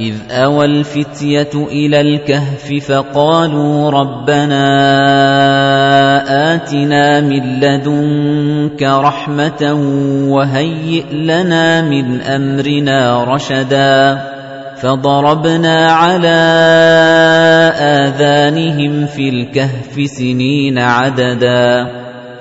إِذْ أَوَى الْفِتْيَةُ إِلَى الْكَهْفِ فَقَالُوا رَبَّنَا آتِنَا مِن لَّدُنكَ رَحْمَةً وَهَيِّئْ لَنَا مِنْ أَمْرِنَا رَشَدًا فَضَرَبْنَا عَلَى آذَانِهِمْ فِي الْكَهْفِ سِنِينَ عَدَدًا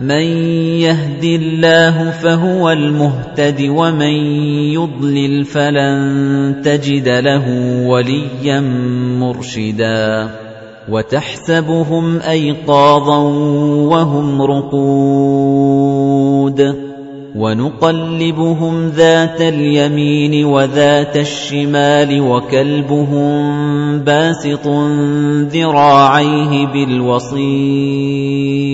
مَن يَهْدِ اللَّهُ فَهُوَ الْمُهْتَدِ ۖ وَمَن يُضْلِلْ فَلَن تَجِدَ لَهُ وَلِيًّا مُّرْشِدًا وَتَحْسَبُهُمْ أَيْقَاظًا وَهُمْ رُقُودٌ وَنُقَلِّبُهُمْ ذَاتَ الْيَمِينِ وَذَاتَ الشِّمَالِ وَكَلْبُهُم بَاسِطٌ ذِرَاعَيْهِ بِالْوَصِيدِ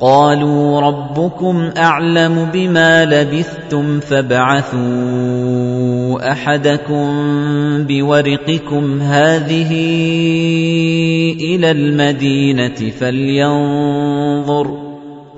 قَالُوا رَبُّكُمْ أَعْلَمُ بِمَا لَبِثْتُمْ فَابْعَثُوا أَحَدَكُم بِوَرِقِكُمْ هَٰذِهِ إِلَى الْمَدِينَةِ فَلْيَنظُرْ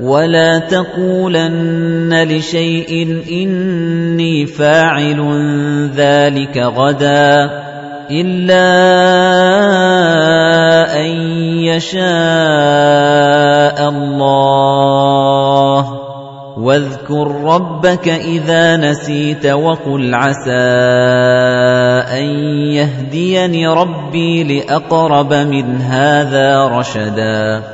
وَلَا تَقُولَنَّ لِشَيْءٍ إِنِّي فَاعِلٌ ذَلِكَ غَدًا إِلَّا أَن يَشَاءَ اللَّهُ. وَاذْكُر رَّبَّكَ إِذَا نَسِيتَ وَقُلْ عَسَىٰ أَن يَهْدِيَنِ رَبِّي لِأَقْرَبَ مِنْ هَٰذَا رَشَدًا.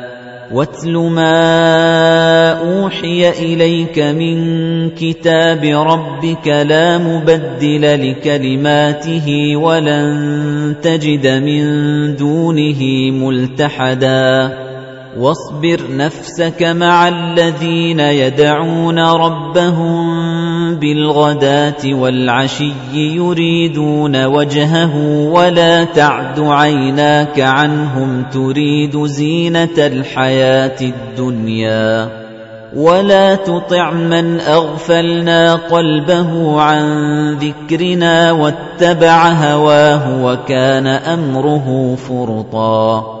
وَاتْلُ مَا أُوحِيَ إِلَيْكَ مِن كِتَابِ رَبِّكَ لَا مُبَدِّلَ لِكَلِمَاتِهِ وَلَن تَجِدَ مِن دُونِهِ مُلْتَحَدًا. وَاصْبِرْ نَفْسَكَ مَعَ الَّذِينَ يَدْعُونَ رَبَّهُم بِالْغَدَاةِ وَالْعَشِيِّ يُرِيدُونَ وَجْهَهُ وَلَا تَعْدُ عَيْنَاكَ عَنْهُمْ تُرِيدُ زِينَةَ الْحَيَاةِ الدُّنْيَا وَلَا تُطِعْ مَنْ أَغْفَلْنَا قَلْبَهُ عَن ذِكْرِنَا وَاتَّبَعَ هَوَاهُ وَكَانَ أَمْرُهُ فُرُطًا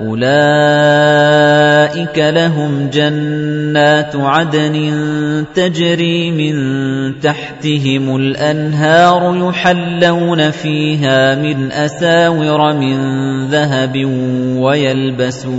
أُولَئِكَ لَهُمْ جَنَّاتُ عَدْنٍ تَجْرِي مِن تَحْتِهِمُ الْأَنْهَارُ يُحَلَّوْنَ فِيهَا مِنْ أَسَاوِرَ مِن ذَهَبٍ وَيَلْبَسُونَ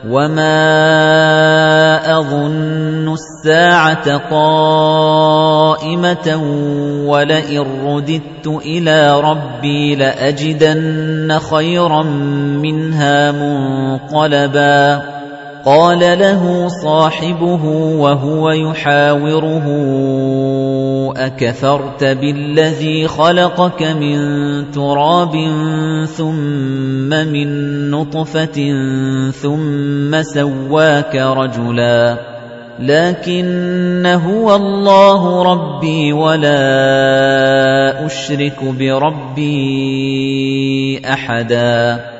وَمَا أَظُنُّ السَّاعَةَ قَائِمَةً وَلَئِن رُّدِدتُّ إِلَىٰ رَبِّي لَأَجِدَنَّ خَيْرًا مِّنْهَا مُنقَلَبًا قَالَ لَهُ صَاحِبُهُ وَهُوَ يُحَاوِرُهُ أَكَفَرْتَ بِالَّذِي خَلَقَكَ مِن تُرَابٍ ثُمَّ مِن نُّطْفَةٍ ثُمَّ سَوَّاكَ رَجُلًا لَّكِنَّ هُوَ اللَّهُ رَبِّي وَلَا أُشْرِكُ بِرَبِّي أَحَدًا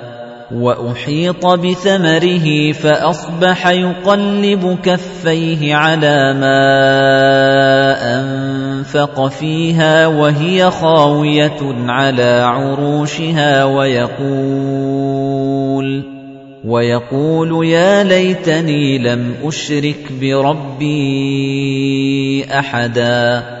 وَأُحِيطَ بِثَمَرِهِ فَأَصْبَحَ يُقَلِّبُ كَفَّيْهِ عَلَىٰ مَا أَنفَقَ فِيهَا وَهِيَ خَاوِيَةٌ عَلَىٰ عُرُوشِهَا وَيَقُولُ وَيَقُولُ يَا لَيْتَنِي لَمْ أُشْرِكْ بِرَبِّي أَحَدًا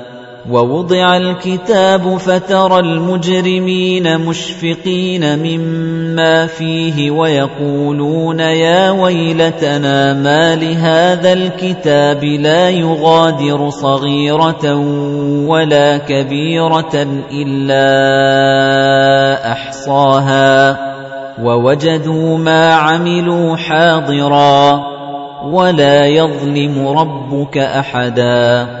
وَوُضِعَ الْكِتَابُ فَتَرَى الْمُجْرِمِينَ مُشْفِقِينَ مِمَّا فِيهِ وَيَقُولُونَ يَا وَيْلَتَنَا مَا لِهَذَا الْكِتَابِ لَا يُغَادِرُ صَغِيرَةً وَلَا كَبِيرَةً إِلَّا أَحْصَاهَا. وَوَجَدُوا مَا عَمِلُوا حَاضِرًا وَلَا يَظْلِمُ رَبُّكَ أَحَدًا.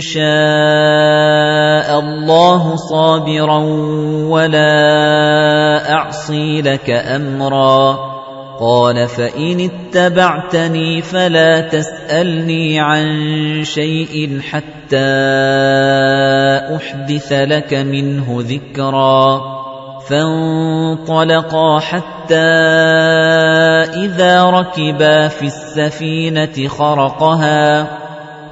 شَاءَ اللَّهُ صَابِرًا وَلَا أَعْصِي لَكَ أَمْرًا. قَالَ فَإِنِ اتَّبَعْتَنِي فَلَا تَسْأَلْنِي عَن شَيْءٍ حَتَّىٰ أُحْدِثَ لَكَ مِنْهُ ذِكْرًا. فَانطَلَقَا حَتَّىٰ إِذَا رَكِبَا فِي السَّفِينَةِ خَرَقَهَا.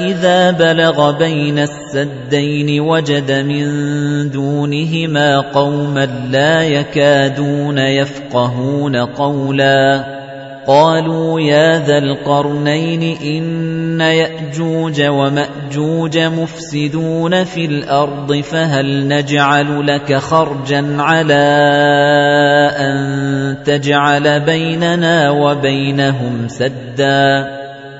إِذَا بَلَغَ بَيْنَ السَّدَّيْنِ وَجَدَ مِن دُونِهِمَا قَوْمًا لَّا يَكَادُونَ يَفْقَهُونَ قَوْلًا قَالُوا يَا ذَا الْقَرْنَيْنِ إِنَّ يَأْجُوجَ وَمَأْجُوجَ مُفْسِدُونَ فِي الْأَرْضِ فَهَلْ نَجْعَلُ لَكَ خَرْجًا عَلَىٰ أَن تَجْعَلَ بَيْنَنَا وَبَيْنَهُمْ سَدًّا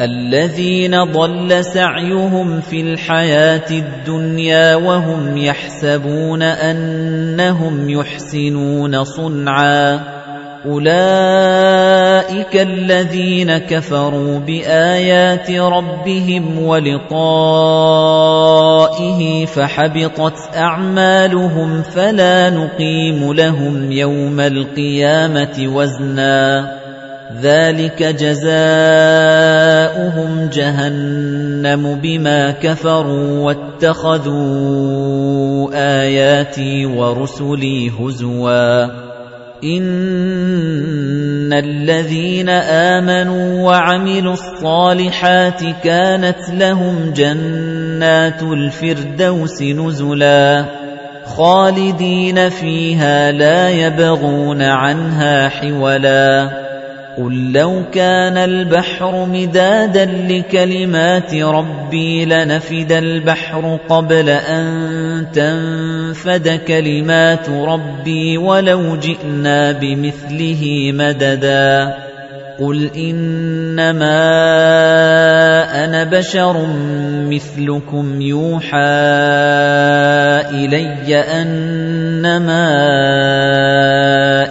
الَّذِينَ ضَلَّ سَعْيُهُمْ فِي الْحَيَاةِ الدُّنْيَا وَهُمْ يَحْسَبُونَ أَنَّهُمْ يُحْسِنُونَ صُنْعًا. أُولَئِكَ الَّذِينَ كَفَرُوا بِآيَاتِ رَبِّهِمْ وَلِقَائِهِ فَحَبِطَتْ أَعْمَالُهُمْ فَلَا نُقِيمُ لَهُمْ يَوْمَ الْقِيَامَةِ وَزْنًا. ذَلِكَ جَزَاؤُهُمْ جَهَنَّمُ بِمَا كَفَرُوا وَاتَّخَذُوا آيَاتِي وَرُسُلِي هُزُوًا. إِنَّ الَّذِينَ آمَنُوا وَعَمِلُوا الصَّالِحَاتِ كَانَتْ لَهُمْ جَنَّاتُ الْفِرْدَوْسِ نُزُلًا. خَالِدِينَ فِيهَا لَا يَبْغُونَ عَنْهَا حِوَلًا. قُل لَّوْ كَانَ الْبَحْرُ مِدَادًا لِّكَلِمَاتِ رَبِّي لَنَفِدَ الْبَحْرُ قَبْلَ أَن تَنفَدَ كَلِمَاتُ رَبِّي وَلَوْ جِئْنَا بِمِثْلِهِ مَدَدًا قُلْ إِنَّمَا أَنَا بَشَرٌ مِثْلُكُمْ يُوحَىٰ إِلَيَّ أَنَّمَا